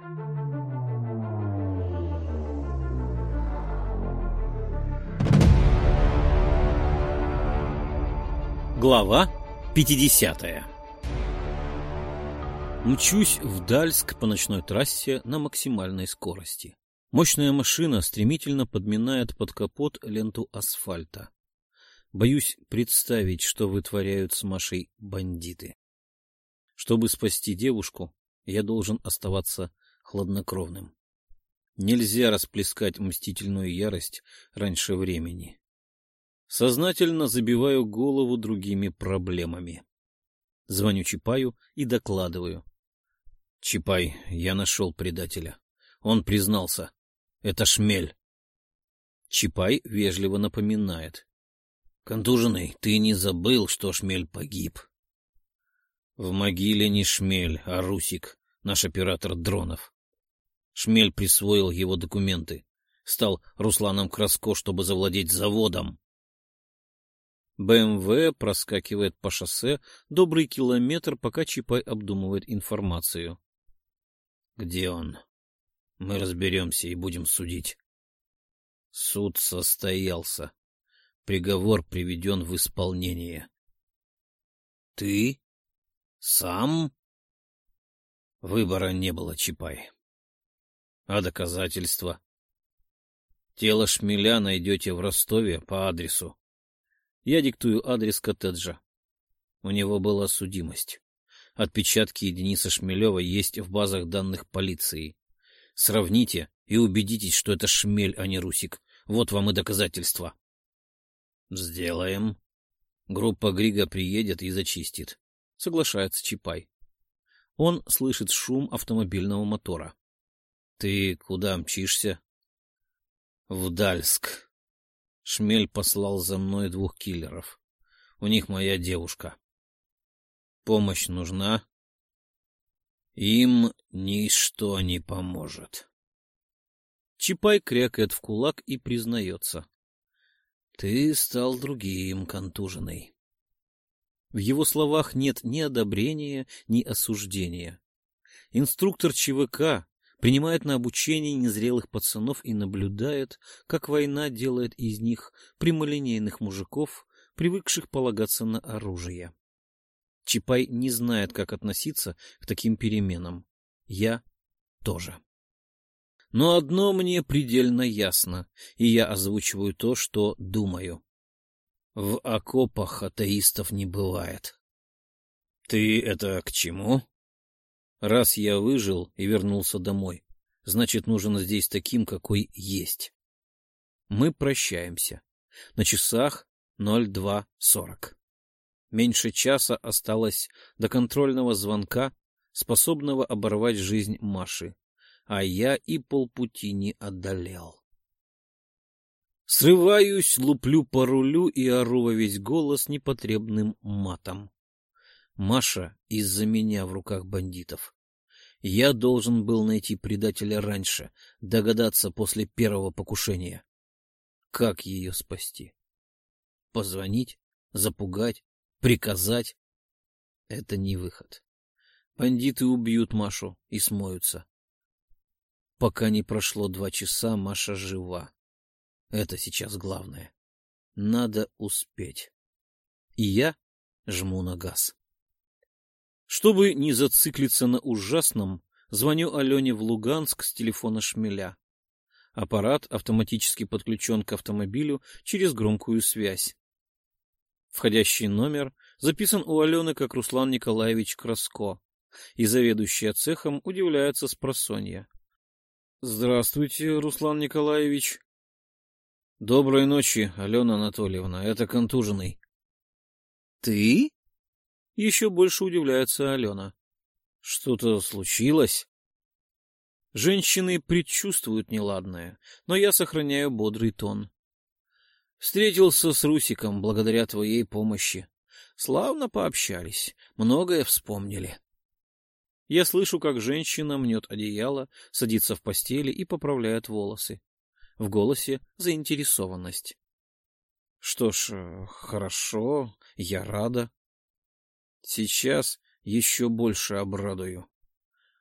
Глава 50 Мчусь в Дальск по ночной трассе на максимальной скорости. Мощная машина стремительно подминает под капот ленту асфальта. Боюсь представить, что вытворяют с Машей бандиты. Чтобы спасти девушку, я должен оставаться хладнокровным. Нельзя расплескать мстительную ярость раньше времени. Сознательно забиваю голову другими проблемами. Звоню Чапаю и докладываю. Чапай, я нашел предателя. Он признался. Это шмель. Чапай вежливо напоминает. Контуженный, ты не забыл, что шмель погиб. В могиле не шмель, а Русик, наш оператор дронов. Шмель присвоил его документы. Стал Русланом Краско, чтобы завладеть заводом. БМВ проскакивает по шоссе добрый километр, пока Чапай обдумывает информацию. Где он? Мы разберемся и будем судить. Суд состоялся. Приговор приведен в исполнение. Ты? Сам? Выбора не было, Чапай. А доказательства? Тело шмеля найдете в Ростове по адресу я диктую адрес коттеджа. У него была судимость. Отпечатки Дениса Шмелева есть в базах данных полиции. Сравните и убедитесь, что это Шмель, а не Русик. Вот вам и доказательства. Сделаем. Группа Грига приедет и зачистит. Соглашается Чапай. Он слышит шум автомобильного мотора. Ты куда мчишься? В Дальск. Шмель послал за мной двух киллеров. У них моя девушка. Помощь нужна? Им ничто не поможет. Чапай крякает в кулак и признается. Ты стал другим, контуженный. В его словах нет ни одобрения, ни осуждения. Инструктор ЧВК принимает на обучение незрелых пацанов и наблюдает, как война делает из них прямолинейных мужиков, привыкших полагаться на оружие. Чапай не знает, как относиться к таким переменам. Я тоже. Но одно мне предельно ясно, и я озвучиваю то, что думаю. В окопах атеистов не бывает. — Ты это к чему? Раз я выжил и вернулся домой, значит, нужен здесь таким, какой есть. Мы прощаемся. На часах 02.40. Меньше часа осталось до контрольного звонка, способного оборвать жизнь Маши, а я и полпути не одолел. Срываюсь, луплю по рулю и ору во весь голос непотребным матом. Маша из-за меня в руках бандитов. Я должен был найти предателя раньше, догадаться после первого покушения. Как ее спасти? Позвонить? Запугать? Приказать? Это не выход. Бандиты убьют Машу и смоются. Пока не прошло два часа, Маша жива. Это сейчас главное. Надо успеть. И я жму на газ. Чтобы не зациклиться на ужасном, звоню Алене в Луганск с телефона шмеля. Аппарат автоматически подключен к автомобилю через громкую связь. Входящий номер записан у Алены как Руслан Николаевич Краско, и заведующая цехом удивляется с просонья. — Здравствуйте, Руслан Николаевич. — Доброй ночи, Алена Анатольевна, это контуженный. — Ты? Еще больше удивляется Алена. Что-то случилось? Женщины предчувствуют неладное, но я сохраняю бодрый тон. Встретился с Русиком благодаря твоей помощи. Славно пообщались, многое вспомнили. Я слышу, как женщина мнет одеяло, садится в постели и поправляет волосы. В голосе заинтересованность. Что ж, э, хорошо, я рада. Сейчас еще больше обрадую.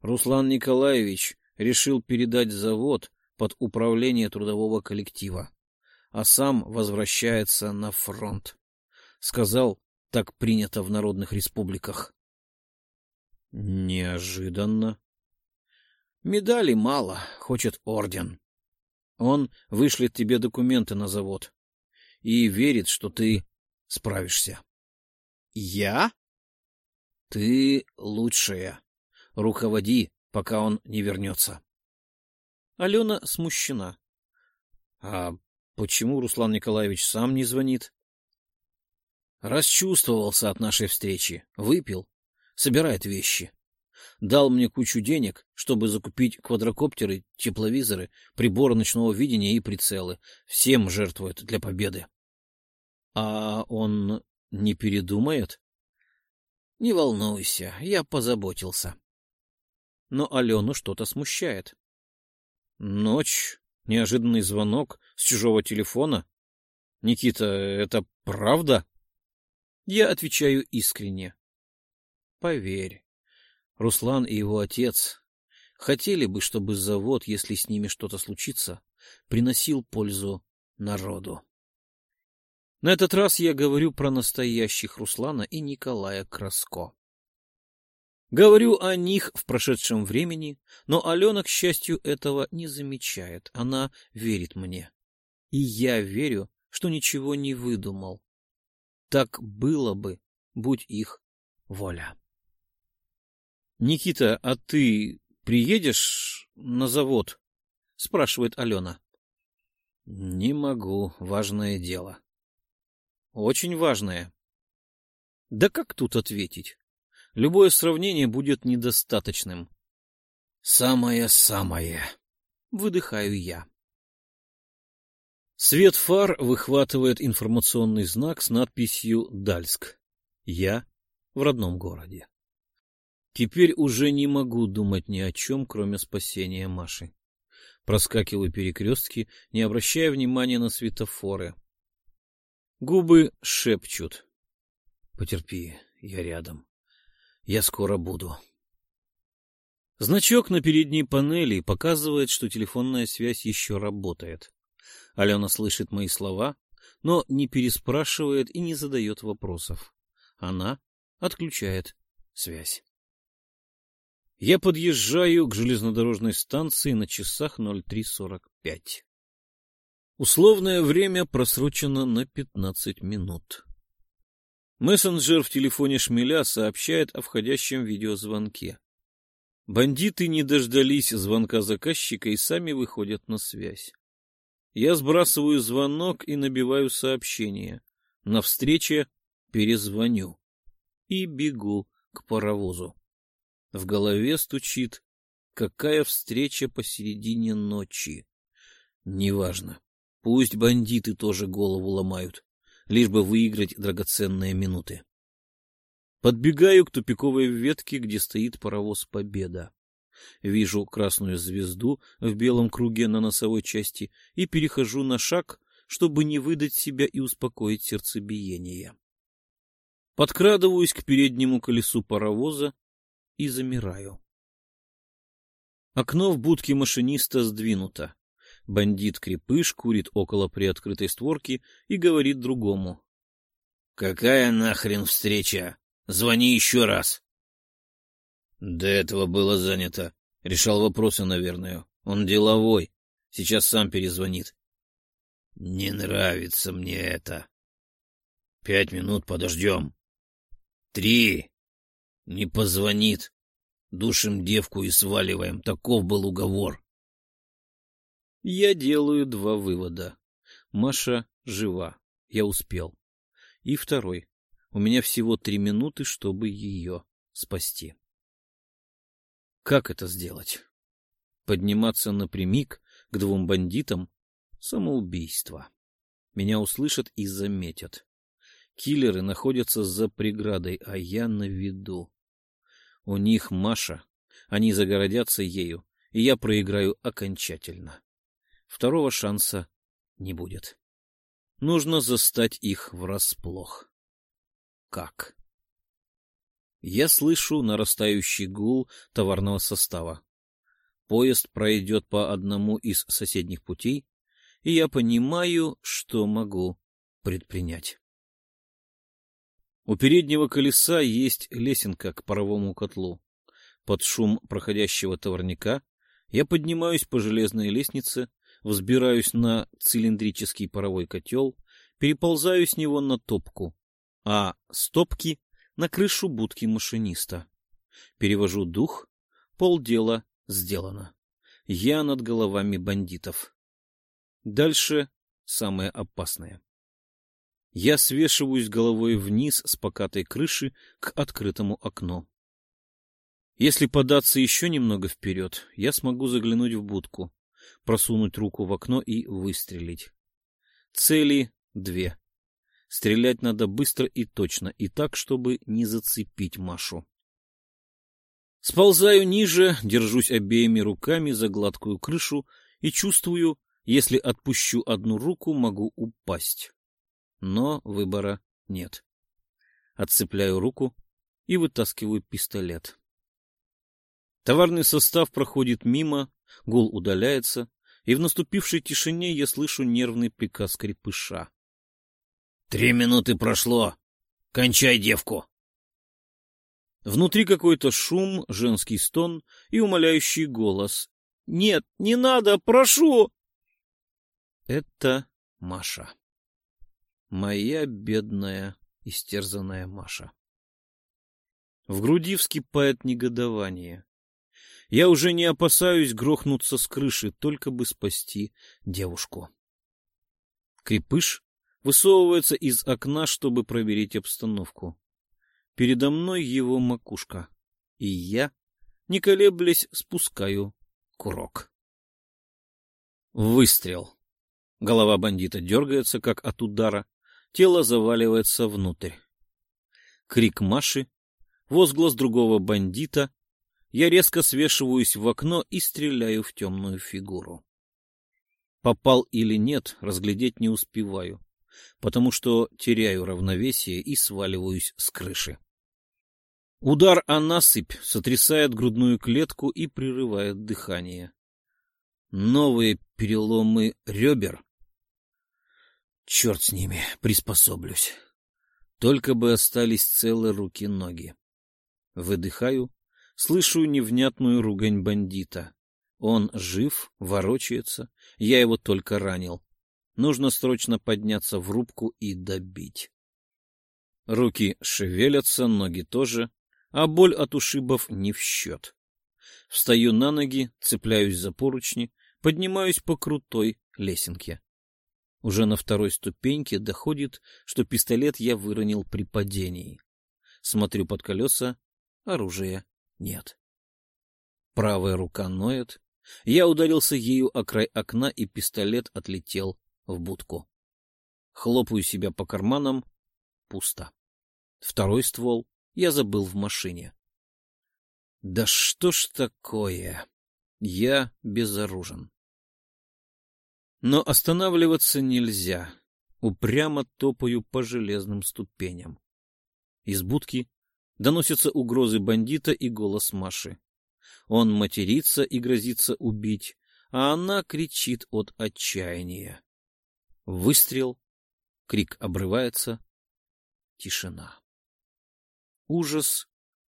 Руслан Николаевич решил передать завод под управление трудового коллектива, а сам возвращается на фронт. Сказал, так принято в народных республиках. Неожиданно. Медали мало, хочет орден. Он вышлет тебе документы на завод и верит, что ты справишься. Я? Ты лучшая. Руководи, пока он не вернется. Алена смущена. А почему Руслан Николаевич сам не звонит? Расчувствовался от нашей встречи. Выпил. Собирает вещи. Дал мне кучу денег, чтобы закупить квадрокоптеры, тепловизоры, приборы ночного видения и прицелы. Всем жертвует для победы. А он не передумает? Не волнуйся, я позаботился. Но Алену что-то смущает. Ночь, неожиданный звонок с чужого телефона. Никита, это правда? Я отвечаю искренне. Поверь, Руслан и его отец хотели бы, чтобы завод, если с ними что-то случится, приносил пользу народу. На этот раз я говорю про настоящих Руслана и Николая Краско. Говорю о них в прошедшем времени, но Алена, к счастью, этого не замечает. Она верит мне. И я верю, что ничего не выдумал. Так было бы, будь их воля. Никита, а ты приедешь на завод? спрашивает Алена. Не могу, важное дело. Очень важное. Да как тут ответить? Любое сравнение будет недостаточным. Самое-самое. Выдыхаю я. Свет фар выхватывает информационный знак с надписью «Дальск». Я в родном городе. Теперь уже не могу думать ни о чем, кроме спасения Маши. Проскакиваю перекрестки, не обращая внимания на светофоры. Губы шепчут. Потерпи, я рядом. Я скоро буду. Значок на передней панели показывает, что телефонная связь еще работает. Алена слышит мои слова, но не переспрашивает и не задает вопросов. Она отключает связь. Я подъезжаю к железнодорожной станции на часах 03.45. Условное время просрочено на 15 минут. Мессенджер в телефоне Шмеля сообщает о входящем видеозвонке. Бандиты не дождались звонка заказчика и сами выходят на связь. Я сбрасываю звонок и набиваю сообщение. На встрече перезвоню. И бегу к паровозу. В голове стучит. Какая встреча посередине ночи? Неважно. Пусть бандиты тоже голову ломают, лишь бы выиграть драгоценные минуты. Подбегаю к тупиковой ветке, где стоит паровоз «Победа». Вижу красную звезду в белом круге на носовой части и перехожу на шаг, чтобы не выдать себя и успокоить сердцебиение. Подкрадываюсь к переднему колесу паровоза и замираю. Окно в будке машиниста сдвинуто. Бандит-крепыш курит около приоткрытой створки и говорит другому. — Какая нахрен встреча? Звони еще раз. До этого было занято. Решал вопросы, наверное. Он деловой. Сейчас сам перезвонит. Не нравится мне это. Пять минут подождем. Три. Не позвонит. Душим девку и сваливаем. Таков был уговор. Я делаю два вывода. Маша жива. Я успел. И второй. У меня всего три минуты, чтобы ее спасти. Как это сделать? Подниматься напрямик к двум бандитам — самоубийство. Меня услышат и заметят. Киллеры находятся за преградой, а я на виду. У них Маша, они загородятся ею, и я проиграю окончательно. Второго шанса не будет. Нужно застать их врасплох. Как? Я слышу нарастающий гул товарного состава. Поезд пройдет по одному из соседних путей, и я понимаю, что могу предпринять. У переднего колеса есть лесенка к паровому котлу. Под шум проходящего товарника я поднимаюсь по железной лестнице, взбираюсь на цилиндрический паровой котел, переползаю с него на топку, а с топки на крышу будки машиниста. Перевожу дух, полдела сделано. Я над головами бандитов. Дальше самое опасное. Я свешиваюсь головой вниз с покатой крыши к открытому окну. Если податься еще немного вперед, я смогу заглянуть в будку, просунуть руку в окно и выстрелить. Цели две. Стрелять надо быстро и точно, и так, чтобы не зацепить Машу. Сползаю ниже, держусь обеими руками за гладкую крышу и чувствую, если отпущу одну руку, могу упасть. Но выбора нет. Отцепляю руку и вытаскиваю пистолет. Товарный состав проходит мимо, гул удаляется, и в наступившей тишине я слышу нервный приказ крепыша. — Три минуты прошло. Кончай девку. Внутри какой-то шум, женский стон и умоляющий голос. — Нет, не надо, прошу! Это Маша. Моя бедная, истерзанная Маша. В груди вскипает негодование. Я уже не опасаюсь грохнуться с крыши, только бы спасти девушку. Крепыш высовывается из окна, чтобы проверить обстановку. Передо мной его макушка, и я, не колеблясь, спускаю курок. Выстрел. Голова бандита дергается, как от удара, тело заваливается внутрь. Крик Маши, возглас другого бандита. Я резко свешиваюсь в окно и стреляю в темную фигуру. Попал или нет, разглядеть не успеваю, потому что теряю равновесие и сваливаюсь с крыши. Удар о насыпь сотрясает грудную клетку и прерывает дыхание. Новые переломы ребер. Черт с ними, приспособлюсь. Только бы остались целы руки-ноги. Выдыхаю, слышу невнятную ругань бандита. Он жив, ворочается, я его только ранил. Нужно срочно подняться в рубку и добить. Руки шевелятся, ноги тоже а боль от ушибов не в счет. Встаю на ноги, цепляюсь за поручни, поднимаюсь по крутой лесенке. Уже на второй ступеньке доходит, что пистолет я выронил при падении. Смотрю под колеса, оружия нет. Правая рука ноет. Я ударился ею о край окна, и пистолет отлетел в будку. Хлопаю себя по карманам. Пусто. Второй ствол я забыл в машине. Да что ж такое? Я безоружен. Но останавливаться нельзя. Упрямо топаю по железным ступеням. Из будки доносятся угрозы бандита и голос Маши. Он матерится и грозится убить, а она кричит от отчаяния. Выстрел, крик обрывается, тишина. Ужас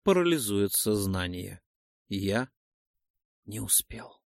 парализует сознание. Я не успел.